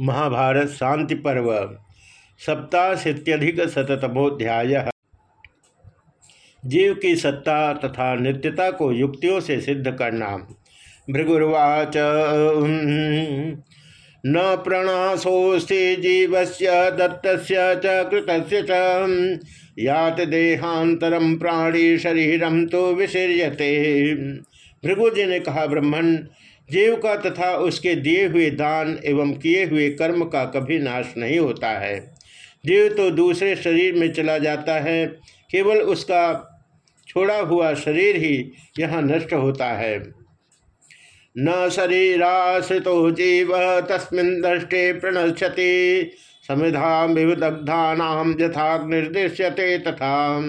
महाभारत शांति पर्व, सप्ताशीत्यधिक शतमोध्याय जीव की सत्ता तथा नित्यता को युक्तियों से सिद्ध करना। भृगुर्वाच न प्रणाशोस्ति जीवस्य, दत्तस्य च, कृतस्य च। यात देहांतरम प्राणी शरीरम तो विशीर्यते भृगुजी ने कहा ब्रह्मण जीव का तथा उसके दिए हुए दान एवं किए हुए कर्म का कभी नाश नहीं होता है। जीव तो दूसरे शरीर में चला जाता है। केवल उसका छोड़ा हुआ शरीर ही यहाँ नष्ट होता है। न शरीराश्रितो जीव तस्मिन दृष्टि प्रणश्यति, समिधा विदग्धा यथा निर्देश्यते तथा।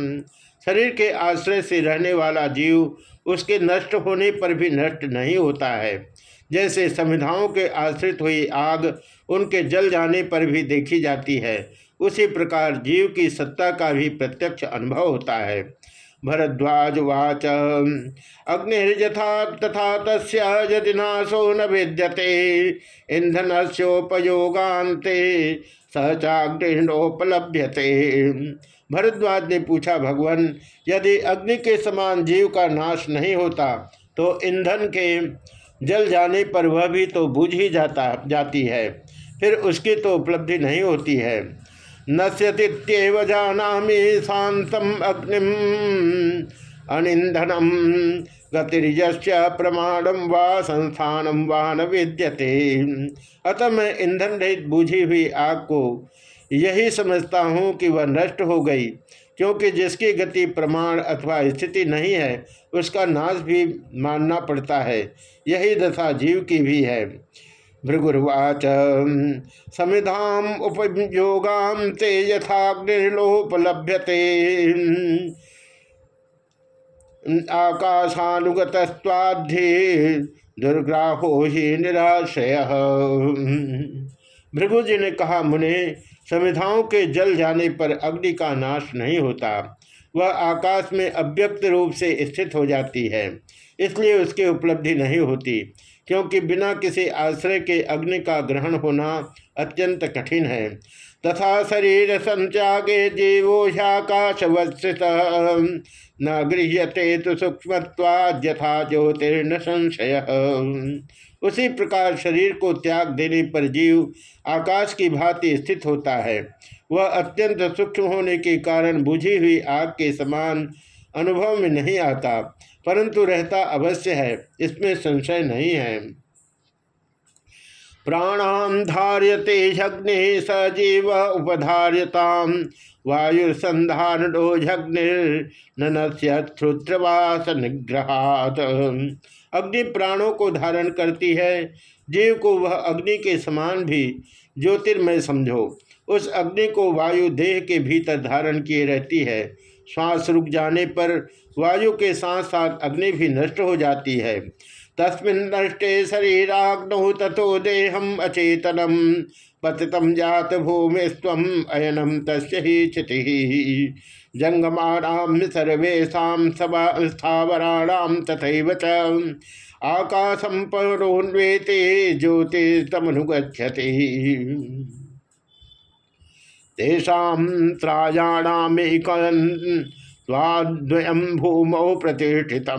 शरीर के आश्रय से रहने वाला जीव उसके नष्ट होने पर भी नष्ट नहीं होता है। जैसे संविधाओं के आश्रित हुई आग उनके जल जाने पर भी देखी जाती है, उसी प्रकार जीव की सत्ता का भी प्रत्यक्ष अनुभव होता है। भरद्वाज वाच अग्निर्यथा तथा तस्य यदि नाशो न विद्यते ईंधन सोपयोगान्ते सहचाग्निपलभ्यते भरद्वाज ने पूछा, भगवान, यदि अग्नि के समान जीव का नाश नहीं होता तो ईंधन के जल जाने पर वह भी तो बुझ ही जाता, जाती है। फिर उसकी तो उपलब्धि नहीं होती है। नश्यतीव जाना शांतम अग्निम। अनिंधनम गतिर्यश्च प्रमाणम व संस्थानम व न विद्यते। अतः मैं ईंधन रहित बूझी हुई आग को यही समझता हूँ कि वह नष्ट हो गई, क्योंकि जिसकी गति प्रमाण अथवा स्थिति नहीं है, उसका नाश भी मानना पड़ता है। यही दशा जीव की भी है। भृगुर्वाच, समिधाम उपयोगाम ते यथाग्निर्लोपलभ्यते आकाशानुगतस्वाध्य दुर्ग्राहो ही निराशय। भृगु जी ने कहा, मुने संविधाओं के जल जाने पर अग्नि का नाश नहीं होता। वह आकाश में अव्यक्त रूप से स्थित हो जाती है, इसलिए उसकी उपलब्धि नहीं होती, क्योंकि बिना किसी आश्रय के अग्नि का ग्रहण होना अत्यंत कठिन है। तथा शरीर संत्यागे जीवोषाकाशवत्सित न गृह्यते तो सूक्ष्म ज्योतिर्न संशय। उसी प्रकार शरीर को त्याग देने पर जीव आकाश की भांति स्थित होता है। वह अत्यंत सूक्ष्म होने के कारण बुझी हुई आग के समान अनुभव में नहीं आता, परंतु रहता अवश्य है, इसमें संशय नहीं है। प्राणाम धार्यते अग्नि सजीव उपधार्यता वायुसंधारणो झग्निर्नश्रुत्रवास निग्रहात अग्नि प्राणों को धारण करती है, जीव को वह अग्नि के समान भी। ज्योतिर्मय समझो, उस अग्नि को वायु देह के भीतर धारण किए रहती है। श्वास रुक जाने पर वायु के साथ साथ अग्नि भी नष्ट हो जाती है। तस्मिन शरीराग्नौ तथो देहम अचेतनम। पतितम जात भूमि स्व अयनम तस्य ही क्षति सर्वेशा स्थावराणाम तथा च। आकाशम परोन्वेते ज्योतिषमनुगछति तेषा त्रायाणामेकद्वयम भूमौ प्रतिष्ठित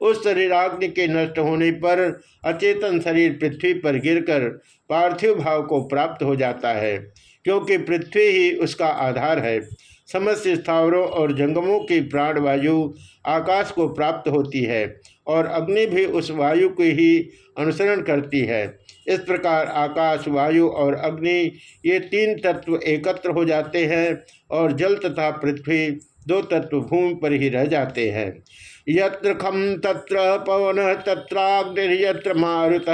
उस शरीराग्नि के नष्ट होने पर अचेतन शरीर पृथ्वी पर गिरकर पार्थिव भाव को प्राप्त हो जाता है, क्योंकि पृथ्वी ही उसका आधार है। समस्त स्थावरों और जंगमों की प्राणवायु आकाश को प्राप्त होती है और अग्नि भी उस वायु को ही अनुसरण करती है। इस प्रकार आकाश, वायु और अग्नि ये तीन तत्व एकत्र हो जाते हैं और जल तथा पृथ्वी दो तत्व भूमि पर ही रह जाते हैं। यत्र खम तत्र पवन तत्राग्निर्यत्र मारुत।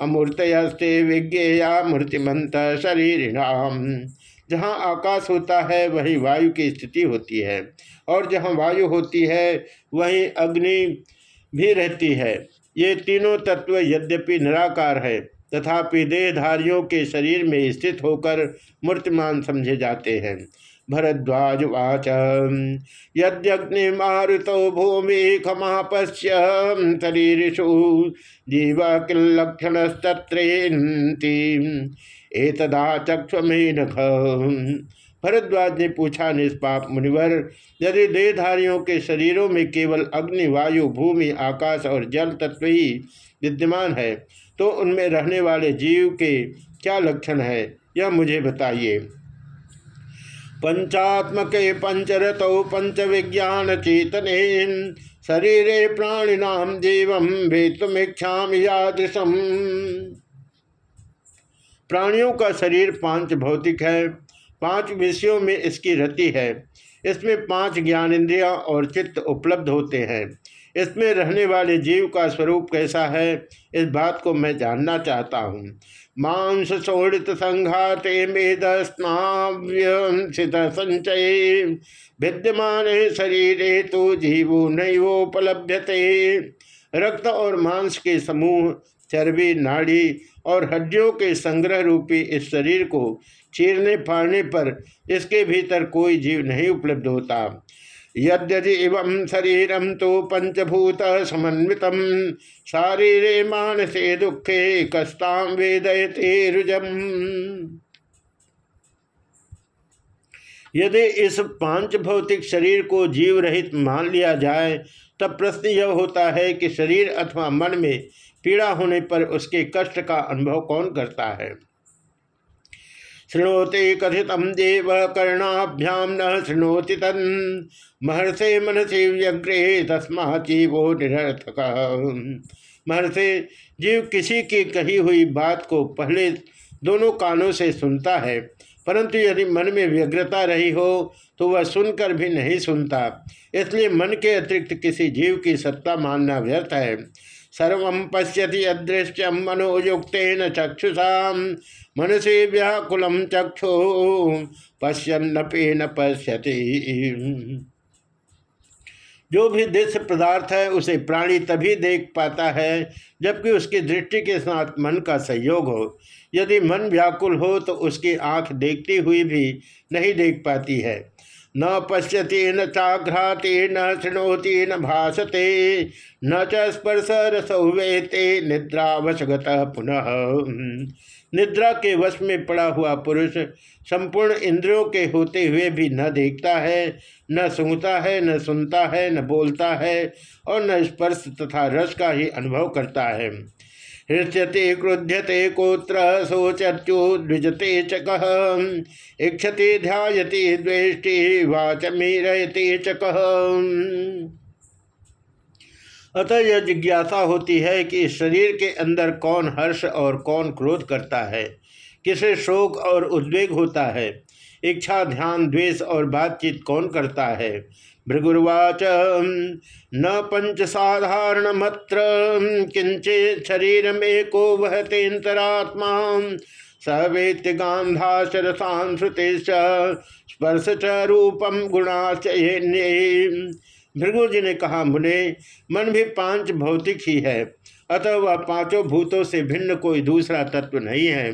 अमूर्तस्ते विज्ञेया मूर्तिमंत शरीर जहाँ आकाश होता है, वही वायु की स्थिति होती है। और जहाँ वायु होती है, वहीं अग्नि भी रहती है। ये तीनों तत्व यद्यपि निराकार है, तथापि देहधारियों के शरीर में स्थित होकर मूर्तिमान समझे जाते हैं। भरद्वाज वाच यद्यग्निमारुतो भूमि खमापश्य शरीरषु जीव किल्लक्षणस्तत्रेन्ति एतदा चक्षमेनख भरद्वाज ने पूछा निष्पाप मुनिवर, यदि देहधारियों के शरीरों में केवल अग्नि, वायु, भूमि, आकाश और जल तत्व ही विद्यमान है तो उनमें रहने वाले जीव के क्या लक्षण है, यह मुझे बताइए। पंचात्मके पंचरतौ पंच विज्ञान चेतने शरीरे प्राणिनाम जीवम वेतुमीक्षा यादृशम। प्राणियों का शरीर पाँच भौतिक है, पाँच विषयों में इसकी रति है। इसमें पाँच ज्ञानेन्द्रिया और चित्त उपलब्ध होते हैं। इसमें रहने वाले जीव का स्वरूप कैसा है, इस बात को मैं जानना चाहता हूँ। मांस शोड़ित संघाते मेद स्नाव्यसित संचय, विद्यमान शरीर तो जीवो नैवोपलभ्यते रक्त और मांस के समूह, चर्बी, नाड़ी और हड्डियों के संग्रह रूपी इस शरीर को चीरने फाड़ने पर इसके भीतर कोई जीव नहीं उपलब्ध होता। यद्यि एवं शरीरम तो पंचभूत समन्वित। शारीरे मानसे दुखे कस्ताम वेदयते यदि इस पाँच भौतिक शरीर को जीव रहित मान लिया जाए, तब प्रश्न यह होता है कि शरीर अथवा मन में पीड़ा होने पर उसके कष्ट का अनुभव कौन करता है? शृणोते कथित देव कर्णाभ्याम न शृणोति तन। महर्षे मनसे व्यग्रे तस्मा जीवो निरर्थक। महर्षे, जीव किसी की कही हुई बात को पहले दोनों कानों से सुनता है, परंतु यदि मन में व्यग्रता रही हो तो वह सुनकर भी नहीं सुनता। इसलिए मन के अतिरिक्त किसी जीव की सत्ता मानना व्यर्थ है। सर्व पश्यति अदृश्यम मनोयुक्न चक्षुषा। मनसे व्याकुलम चक्षु, पश्यन्नपे न पश्यति। जो भी दृश्य पदार्थ है, उसे प्राणी तभी देख पाता है, जबकि उसकी दृष्टि के साथ मन का सहयोग हो। यदि मन व्याकुल हो तो उसकी आँख देखती हुई भी नहीं देख पाती है। न पश्यति न चाघ्राते, न शृणोति, न भाषते न च स्पर्श रसौवेते निद्रावशगत पुनः। निद्रा के वश में पड़ा हुआ पुरुष संपूर्ण इंद्रियों के होते हुए भी न देखता है, न सूंघता है, न सुनता है, न बोलता है और न स्पर्श तथा रस का ही अनुभव करता है। हृष्यते, क्रुध्यते, कोत्र, शोचर्चो, द्विजते च कह इक्षते, ध्यायते, द्वेष्टि, वाचमीरयते च कह अतः यह जिज्ञासा होती है कि शरीर के अंदर कौन हर्ष और कौन क्रोध करता है? किसे शोक और उद्वेग होता है? इच्छा, ध्यान, द्वेष और बातचीत कौन करता है? भृगुर्वाच। न पंच साधारण मत्र किंचे शरीर में को वहतेन्तरात्मा सवेत्य गांधाशरसांश्रुते स्पर्श च रूपम गुणाचये भृगु जी ने कहा, मुने, मन भी पाँच भौतिक ही है, अतः वह पाँचों भूतों से भिन्न कोई दूसरा तत्व नहीं है।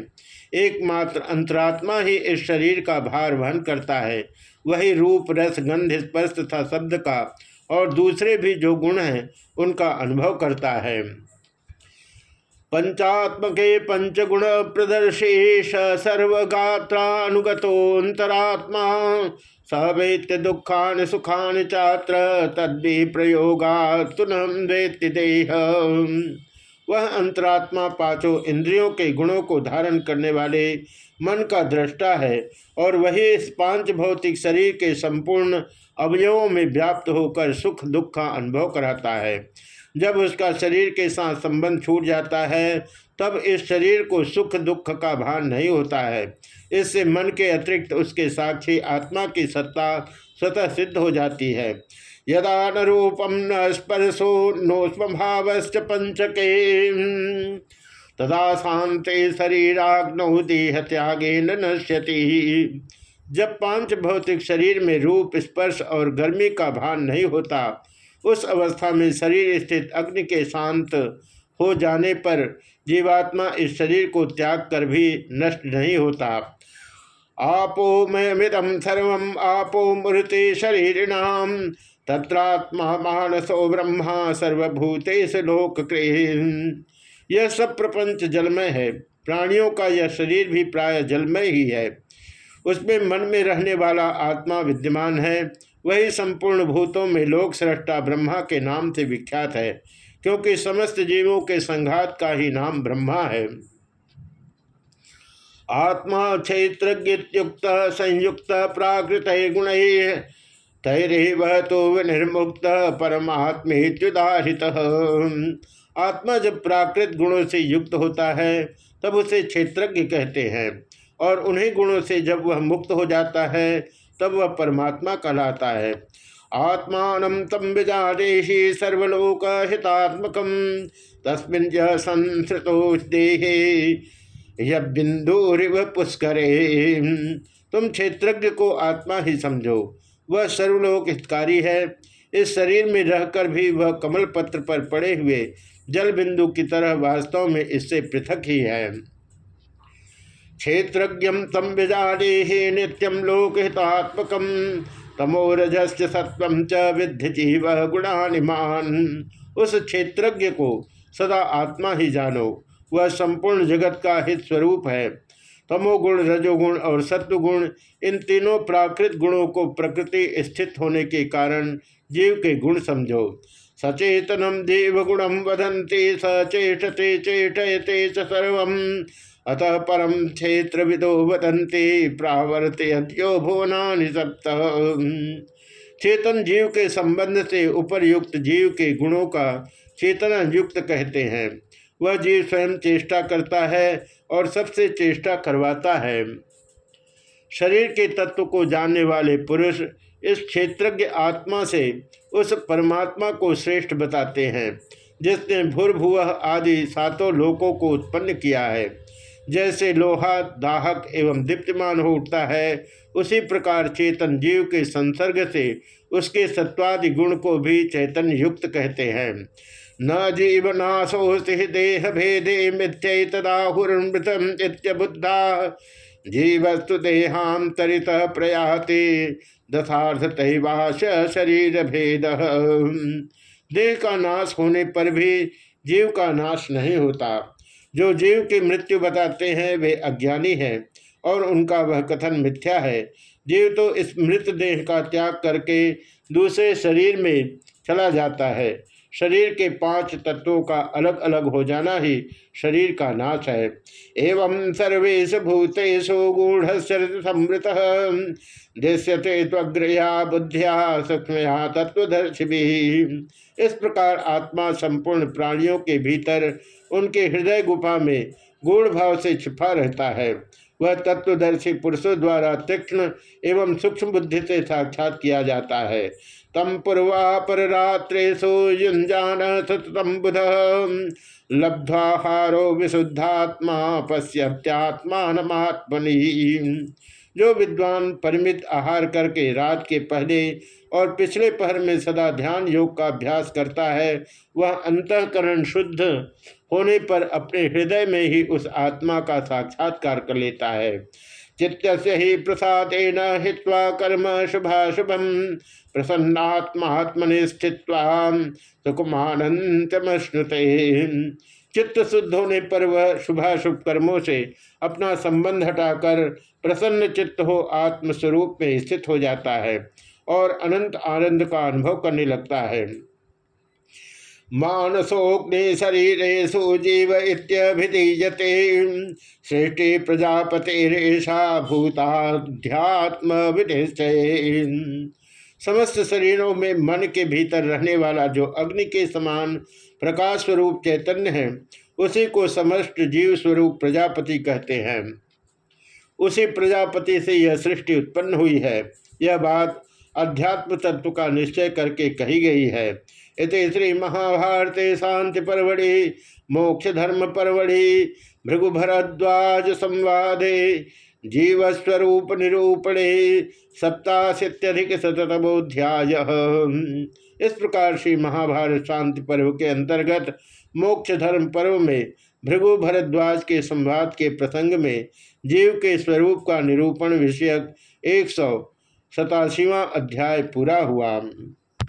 एकमात्र अंतरात्मा ही इस शरीर का भार वहन करता है। वही रूप, रस, गंध, स्पर्श तथा शब्द का और दूसरे भी जो गुण हैं, उनका अनुभव करता है। पंचात्मके पंचगुण प्रदर्शेश सर्वगात्रानुगतोन्तरात्मा सवेत्य दुखान, सुखान चात्र तद्वि प्रयोगा तुनम वेत्ति देह वह अंतरात्मा पाँचों इंद्रियों के गुणों को धारण करने वाले मन का दृष्टा है और वही इस पाँच भौतिक शरीर के संपूर्ण अवयवों में व्याप्त होकर सुख, दुख का अनुभव कराता है। जब उसका शरीर के साथ संबंध छूट जाता है, तब इस शरीर को सुख, दुख का भान नहीं होता है। इससे मन के अतिरिक्त उसके साक्षी आत्मा की सत्ता स्वतः सिद्ध हो जाती है। यदा न रूपम न स्पर्शो नो स्वभावश्च पंचके तदा शांति शरीराग्नौ देह त्यागे न नश्यति। जब पाँच भौतिक शरीर में रूप, स्पर्श और गर्मी का भान नहीं होता, उस अवस्था में शरीर स्थित अग्नि के शांत हो जाने पर जीवात्मा इस शरीर को त्याग कर भी नष्ट नहीं होता। आपो मयमिदम सर्व आपो मूर्ति शरीरिणाम, तत्रात्मा मानसो ब्रह्मा सर्वभूतेश लोक यह सब प्रपंच जलमय है। प्राणियों का यह शरीर भी प्राय जलमय ही है। उसमें मन में रहने वाला आत्मा विद्यमान है। वही संपूर्ण भूतों में लोक सृष्टा ब्रह्मा के नाम से विख्यात है, क्योंकि समस्त जीवों के संघात का ही नाम ब्रह्मा है। आत्मा क्षेत्रयुक्त संयुक्त, प्राकृत गुण तैरव तो निर्मुक्त परमात्मेत्युदाहित। आत्मा जब प्राकृत गुणों से युक्त होता है, तब उसे क्षेत्रज्ञ कहते हैं। और उन्हीं गुणों से जब वह मुक्त हो जाता है, तब वह परमात्मा कहलाता है। आत्मान तम विजादेशी सर्वलोक हितात्मक तस्मिन संसृतो देहे बिंदु पुष्करे। तुम क्षेत्रज्ञ को आत्मा ही समझो, वह सर्वलोक हितकारी है। इस शरीर में रहकर भी वह कमल पत्र पर पड़े हुए जल बिंदु की तरह वास्तव में इससे पृथक ही है। क्षेत्रज्ञ तम विजाने नित्यम लोकहितात्मक तमोरजस् सत्व च विद्धि जीव गुणानिमान। उस क्षेत्रज्ञ को सदा आत्मा ही जानो, वह संपूर्ण जगत का हित स्वरूप है। तमोगुण, रजोगुण और सत्वगुण, इन तीनों प्राकृत गुणों को प्रकृति स्थित होने के कारण जीव के गुण समझो। सचेतनम देवगुणम वदंते सचेषते चेटयते सर्व। अतः परम क्षेत्र विदो वदंते प्रावर्त भुवना सप्त। चेतन जीव के संबंध से उपरयुक्त जीव के गुणों का चेतना युक्त कहते हैं। वह जीव स्वयं चेष्टा करता है और सबसे चेष्टा करवाता है। शरीर के तत्व को जानने वाले पुरुष इस क्षेत्रज्ञ आत्मा से उस परमात्मा को श्रेष्ठ बताते हैं, जिसने भूर्भुव आदि सातों लोकों को उत्पन्न किया है। जैसे लोहा, दाहक एवं दीप्तिमान हो उठता है, उसी प्रकार चेतन जीव के संसर्ग से उसके सत्वादि गुण को भी चैतन्य युक्त कहते हैं। न जीवनाशोस्ति देह भेदे मिथ्यदाहुर्मृतम इत्यबुद्धा। जीवस्तु देहांतरित प्रयाति। दशार्थ शरीर भेद देह का नाश होने पर भी जीव का नाश नहीं होता। जो जीव की मृत्यु बताते हैं, वे अज्ञानी हैं और उनका वह कथन मिथ्या है। जीव तो इस मृत देह का त्याग करके दूसरे शरीर में चला जाता है। शरीर के पाँच तत्वों का अलग अलग हो जाना ही शरीर का नाश है। एवं सर्वेश भूतेषु गूढ़ समृत दृश्यते त्वग्रया बुद्धिया सूक्ष्मया तत्वदर्शि इस प्रकार आत्मा संपूर्ण प्राणियों के भीतर उनके हृदय गुफा में गूढ़ भाव से छिपा रहता है। वह तत्वदर्शी पुरुषों द्वारा तीक्ष्ण एवं सूक्ष्म बुद्धि से साक्षात किया जाता है। तम पूर्वापर रात्रेशु युंजान सततम बुध। लब्ध्वाहारो विशुद्धात्मा पश्यत्यात्मात्मनि जो विद्वान परिमित आहार करके रात के पहले और पिछले पहर में सदा ध्यान योग का अभ्यास करता है, वह अंतकरण शुद्ध होने पर अपने हृदय में ही उस आत्मा का साक्षात्कार कर लेता है। चित्त से ही प्रसादेन हित्वा कर्म शुभाशुभम प्रसन्नात्मात्मनि स्थित्वा सुकुमानंतमश्नुते चित्त शुद्ध होने पर वह शुभाशुभ कर्मों से अपना संबंध हटाकर प्रसन्न चित्त हो आत्मस्वरूप में स्थित हो जाता है और अनंत आनंद का अनुभव करने लगता है। मानसोग्नि शरीरेशु जीव इत्यभिधीयते। सृष्टि प्रजापतिरेशा भूताध्यात्म विनिश्चय समस्त शरीरों में मन के भीतर रहने वाला जो अग्नि के समान प्रकाश स्वरूप चैतन्य है, उसी को समस्त जीव स्वरूप प्रजापति कहते हैं। उसी प्रजापति से यह सृष्टि उत्पन्न हुई है। यह बात अध्यात्म तत्व का निश्चय करके कही गई है। इस श्री महाभारत शांति परवड़ी मोक्ष धर्म परवड़ी भृगुभरद्वाज संवादे जीवस्वरूप निरूपणे सप्ताशीत्यधिक शतमोध्याय इस प्रकार श्री महाभारत शांति पर्व के अंतर्गत मोक्ष धर्म पर्व में भृगु भरद्वाज के संवाद के प्रसंग में जीव के स्वरूप का निरूपण विषयक एक सौ सतासीवा अध्याय पूरा हुआ।